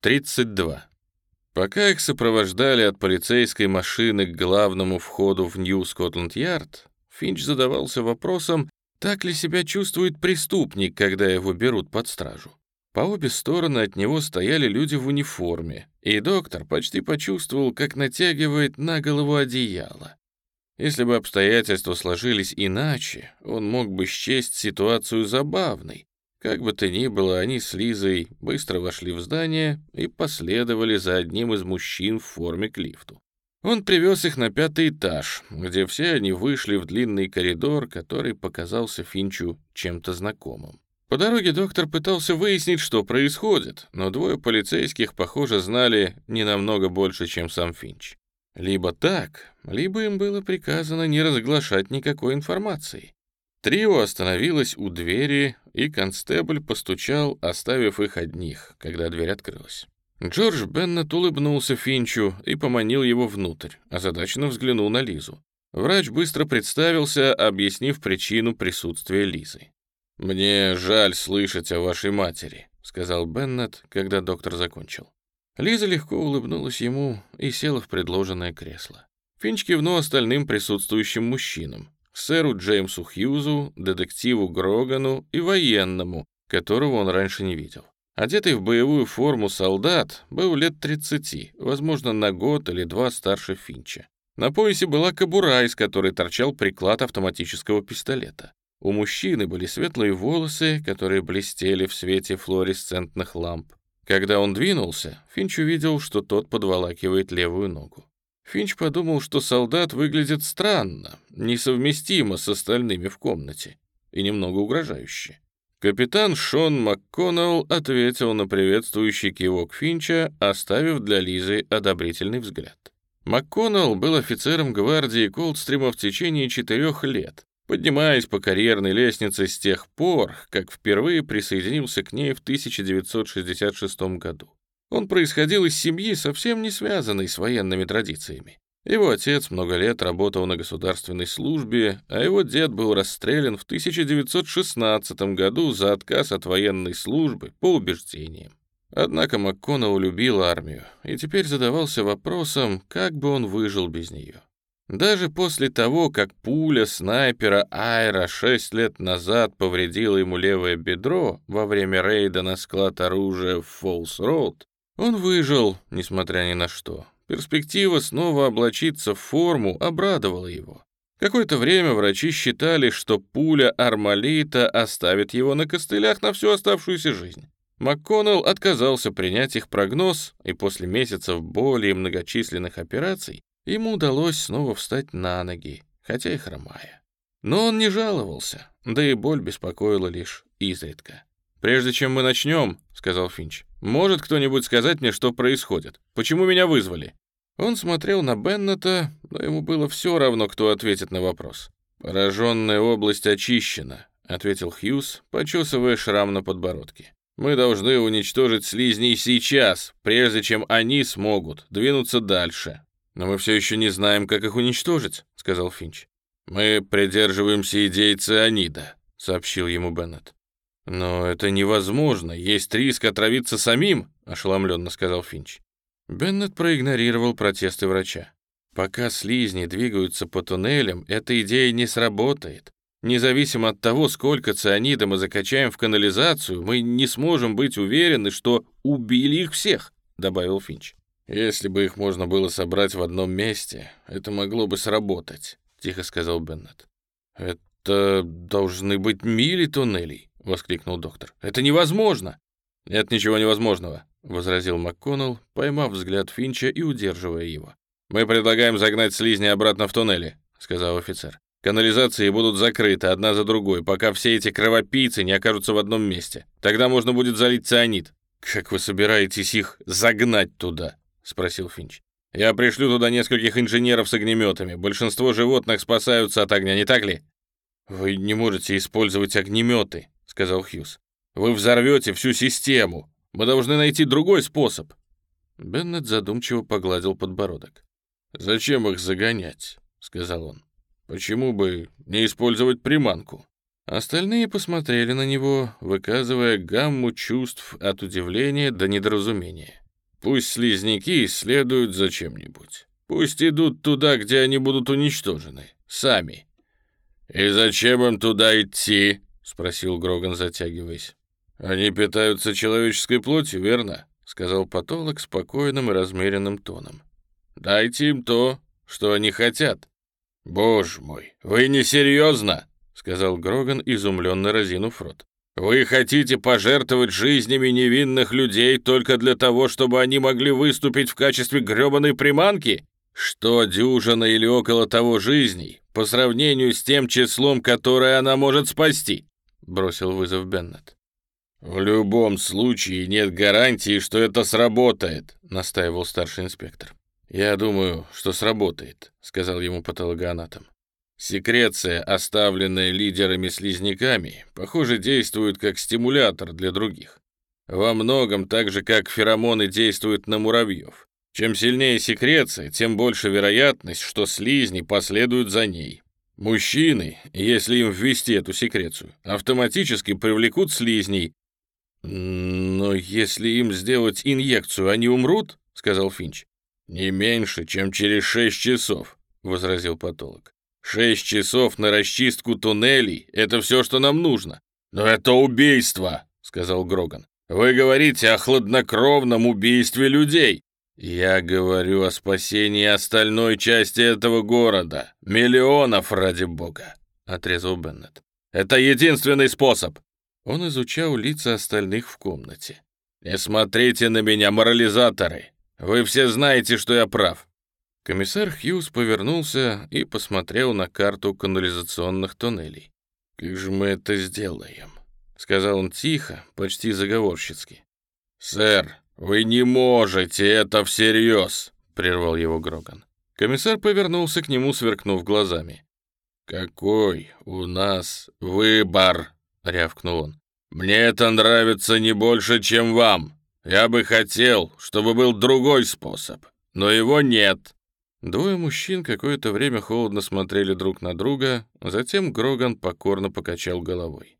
32. Пока их сопровождали от полицейской машины к главному входу в Нью-Скотланд-Ярд, Финч задавался вопросом, так ли себя чувствует преступник, когда его берут под стражу. По обе стороны от него стояли люди в униформе, и доктор почти почувствовал, как натягивает на голову одеяло. Если бы обстоятельства сложились иначе, он мог бы счесть ситуацию забавной, как бы то ни было, они с Лизой быстро вошли в здание и последовали за одним из мужчин в форме к лифту. Он привез их на пятый этаж, где все они вышли в длинный коридор, который показался Финчу чем-то знакомым. По дороге доктор пытался выяснить, что происходит, но двое полицейских, похоже, знали не намного больше, чем сам Финч. Либо так, либо им было приказано не разглашать никакой информации. Трио остановилось у двери, и констебль постучал, оставив их одних, когда дверь открылась. Джордж Беннет улыбнулся Финчу и поманил его внутрь, озадаченно взглянул на Лизу. Врач быстро представился, объяснив причину присутствия Лизы. «Мне жаль слышать о вашей матери», — сказал Беннет, когда доктор закончил. Лиза легко улыбнулась ему и села в предложенное кресло. Финч кивнул остальным присутствующим мужчинам сэру Джеймсу Хьюзу, детективу Грогану и военному, которого он раньше не видел. Одетый в боевую форму солдат был лет 30, возможно, на год или два старше Финча. На поясе была кобура, из которой торчал приклад автоматического пистолета. У мужчины были светлые волосы, которые блестели в свете флуоресцентных ламп. Когда он двинулся, Финч увидел, что тот подволакивает левую ногу. Финч подумал, что солдат выглядит странно, несовместимо с остальными в комнате и немного угрожающе. Капитан Шон МакКоннелл ответил на приветствующий кивок Финча, оставив для Лизы одобрительный взгляд. МакКоннелл был офицером гвардии Колдстрима в течение четырех лет, поднимаясь по карьерной лестнице с тех пор, как впервые присоединился к ней в 1966 году. Он происходил из семьи, совсем не связанной с военными традициями. Его отец много лет работал на государственной службе, а его дед был расстрелян в 1916 году за отказ от военной службы по убеждениям. Однако МакКоннелл любил армию и теперь задавался вопросом, как бы он выжил без нее. Даже после того, как пуля снайпера Айра шесть лет назад повредила ему левое бедро во время рейда на склад оружия в Фолс-Роуд, он выжил, несмотря ни на что. Перспектива снова облачиться в форму обрадовала его. Какое-то время врачи считали, что пуля Армалита оставит его на костылях на всю оставшуюся жизнь. МакКоннелл отказался принять их прогноз, и после месяцев боли и многочисленных операций ему удалось снова встать на ноги, хотя и хромая. Но он не жаловался, да и боль беспокоила лишь изредка. «Прежде чем мы начнем», — сказал Финч, «может кто-нибудь сказать мне, что происходит? Почему меня вызвали?» Он смотрел на Беннета, но ему было все равно, кто ответит на вопрос. «Пораженная область очищена», — ответил Хьюз, почесывая шрам на подбородке. «Мы должны уничтожить слизней сейчас, прежде чем они смогут двинуться дальше». «Но мы все еще не знаем, как их уничтожить», — сказал Финч. «Мы придерживаемся идеи цианида», — сообщил ему Беннет. «Но это невозможно. Есть риск отравиться самим», — ошеломленно сказал Финч. Беннет проигнорировал протесты врача. «Пока слизни двигаются по туннелям, эта идея не сработает. Независимо от того, сколько цианида мы закачаем в канализацию, мы не сможем быть уверены, что убили их всех», — добавил Финч. «Если бы их можно было собрать в одном месте, это могло бы сработать», — тихо сказал Беннет. «Это должны быть мили туннелей воскликнул доктор. «Это невозможно!» «Нет ничего невозможного», — возразил МакКоннелл, поймав взгляд Финча и удерживая его. «Мы предлагаем загнать слизни обратно в туннели», — сказал офицер. «Канализации будут закрыты одна за другой, пока все эти кровопийцы не окажутся в одном месте. Тогда можно будет залить цианид». «Как вы собираетесь их загнать туда?» — спросил Финч. «Я пришлю туда нескольких инженеров с огнеметами. Большинство животных спасаются от огня, не так ли?» «Вы не можете использовать огнеметы», сказал Хьюз. «Вы взорвете всю систему. Мы должны найти другой способ». Беннет задумчиво погладил подбородок. «Зачем их загонять?» — сказал он. «Почему бы не использовать приманку?» Остальные посмотрели на него, выказывая гамму чувств от удивления до недоразумения. Пусть слизняки исследуют за чем-нибудь. Пусть идут туда, где они будут уничтожены. Сами. «И зачем им туда идти?» — спросил Гроган, затягиваясь. «Они питаются человеческой плотью, верно?» — сказал патолог спокойным и размеренным тоном. «Дайте им то, что они хотят». «Боже мой, вы не серьезно?» — сказал Гроган, изумленно разинув рот. «Вы хотите пожертвовать жизнями невинных людей только для того, чтобы они могли выступить в качестве грёбаной приманки? Что дюжина или около того жизней по сравнению с тем числом, которое она может спасти?» — бросил вызов Беннет. «В любом случае нет гарантии, что это сработает», — настаивал старший инспектор. «Я думаю, что сработает», — сказал ему патологоанатом. Секреция, оставленная лидерами-слизняками, похоже, действует как стимулятор для других. Во многом так же, как феромоны действуют на муравьев. Чем сильнее секреция, тем больше вероятность, что слизни последуют за ней. Мужчины, если им ввести эту секрецию, автоматически привлекут слизней. «Но если им сделать инъекцию, они умрут?» — сказал Финч. «Не меньше, чем через шесть часов», — возразил патолог. Шесть часов на расчистку туннелей — это все, что нам нужно. Но это убийство, — сказал Гроган. Вы говорите о хладнокровном убийстве людей. Я говорю о спасении остальной части этого города. Миллионов, ради бога, — отрезал Беннет. Это единственный способ. Он изучал лица остальных в комнате. «Не смотрите на меня, морализаторы! Вы все знаете, что я прав. Комиссар Хьюз повернулся и посмотрел на карту канализационных туннелей. «Как же мы это сделаем?» — сказал он тихо, почти заговорщицки. «Сэр, вы не можете это всерьез!» — прервал его Гроган. Комиссар повернулся к нему, сверкнув глазами. «Какой у нас выбор?» — рявкнул он. «Мне это нравится не больше, чем вам. Я бы хотел, чтобы был другой способ, но его нет. Двое мужчин какое-то время холодно смотрели друг на друга, затем Гроган покорно покачал головой.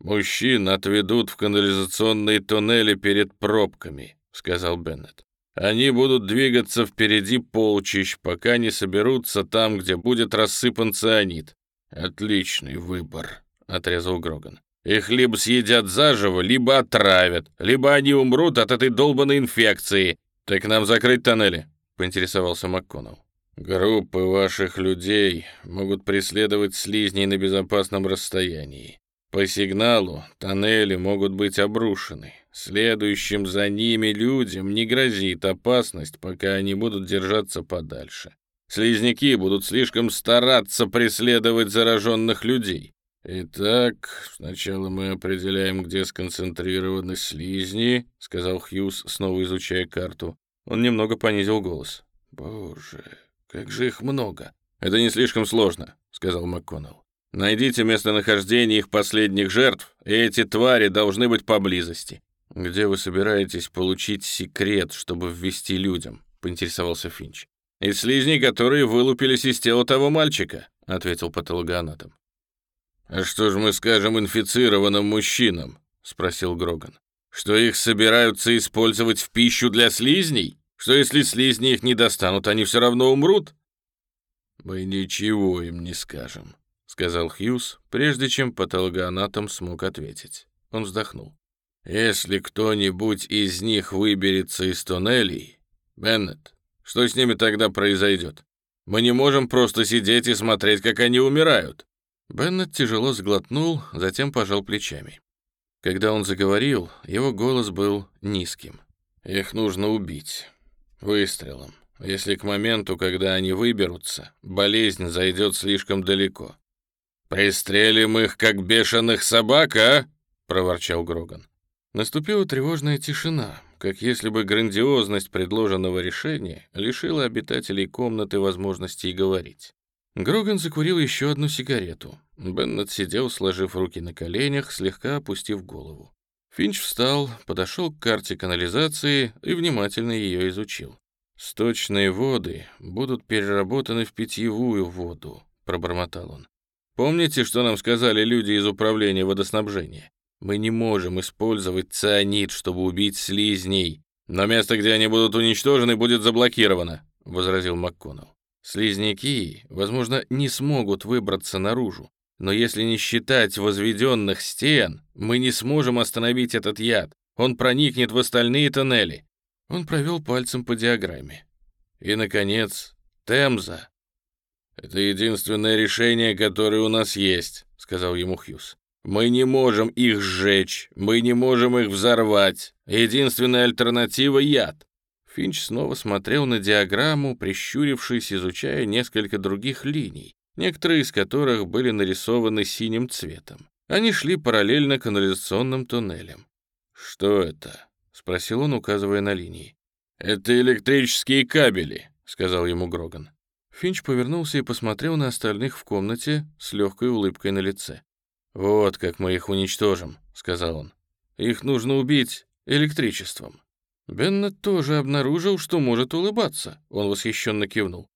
«Мужчин отведут в канализационные туннели перед пробками», — сказал Беннет. «Они будут двигаться впереди полчищ, пока не соберутся там, где будет рассыпан цианид». «Отличный выбор», — отрезал Гроган. «Их либо съедят заживо, либо отравят, либо они умрут от этой долбанной инфекции. Так нам закрыть тоннели?» поинтересовался МакКоннелл. «Группы ваших людей могут преследовать слизней на безопасном расстоянии. По сигналу тоннели могут быть обрушены. Следующим за ними людям не грозит опасность, пока они будут держаться подальше. Слизняки будут слишком стараться преследовать зараженных людей. «Итак, сначала мы определяем, где сконцентрированы слизни», — сказал Хьюз, снова изучая карту. Он немного понизил голос. «Боже, как же их много!» «Это не слишком сложно», — сказал МакКоннелл. «Найдите местонахождение их последних жертв, и эти твари должны быть поблизости». «Где вы собираетесь получить секрет, чтобы ввести людям?» — поинтересовался Финч. «Из слизней, которые вылупились из тела того мальчика», — ответил патологоанатом. «А что же мы скажем инфицированным мужчинам?» — спросил Гроган. Что их собираются использовать в пищу для слизней? Что если слизни их не достанут, они все равно умрут? Мы ничего им не скажем, сказал Хьюз, прежде чем патологоанатом смог ответить. Он вздохнул. Если кто-нибудь из них выберется из туннелей, Беннет, что с ними тогда произойдет? Мы не можем просто сидеть и смотреть, как они умирают. Беннет тяжело сглотнул, затем пожал плечами. Когда он заговорил, его голос был низким. «Их нужно убить. Выстрелом. Если к моменту, когда они выберутся, болезнь зайдет слишком далеко». «Пристрелим их, как бешеных собак, а?» — проворчал Гроган. Наступила тревожная тишина, как если бы грандиозность предложенного решения лишила обитателей комнаты возможности говорить. Гроган закурил еще одну сигарету. Беннет сидел, сложив руки на коленях, слегка опустив голову. Финч встал, подошел к карте канализации и внимательно ее изучил. «Сточные воды будут переработаны в питьевую воду», — пробормотал он. «Помните, что нам сказали люди из управления водоснабжения? Мы не можем использовать цианид, чтобы убить слизней. «Но место, где они будут уничтожены, будет заблокировано», — возразил МакКоннелл. «Слизняки, возможно, не смогут выбраться наружу, но если не считать возведенных стен, мы не сможем остановить этот яд. Он проникнет в остальные тоннели». Он провел пальцем по диаграмме. И, наконец, Темза. «Это единственное решение, которое у нас есть», — сказал ему Хьюз. «Мы не можем их сжечь, мы не можем их взорвать. Единственная альтернатива — яд». Финч снова смотрел на диаграмму, прищурившись, изучая несколько других линий, некоторые из которых были нарисованы синим цветом. Они шли параллельно канализационным туннелям. «Что это?» — спросил он, указывая на линии. «Это электрические кабели», — сказал ему Гроган. Финч повернулся и посмотрел на остальных в комнате с легкой улыбкой на лице. «Вот как мы их уничтожим», — сказал он. «Их нужно убить электричеством». Беннет тоже обнаружил, что может улыбаться. Он восхищенно кивнул.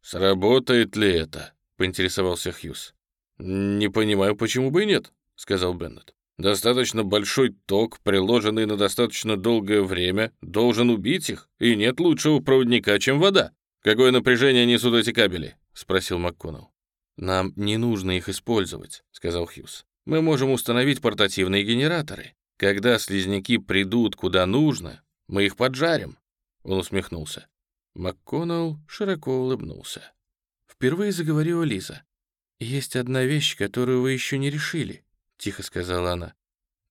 «Сработает ли это?» — поинтересовался Хьюз. «Не понимаю, почему бы и нет», — сказал Беннет. Достаточно большой ток, приложенный на достаточно долгое время, должен убить их, и нет лучшего проводника, чем вода. Какое напряжение несут эти кабели? спросил МакКоннелл. Нам не нужно их использовать, сказал Хьюз. Мы можем установить портативные генераторы. Когда слизняки придут куда нужно, мы их поджарим. Он усмехнулся. МакКоннелл широко улыбнулся. Впервые заговорила Лиза. «Есть одна вещь, которую вы еще не решили. — тихо сказала она.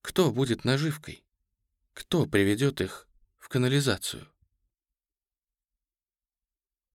«Кто будет наживкой? Кто приведет их в канализацию?»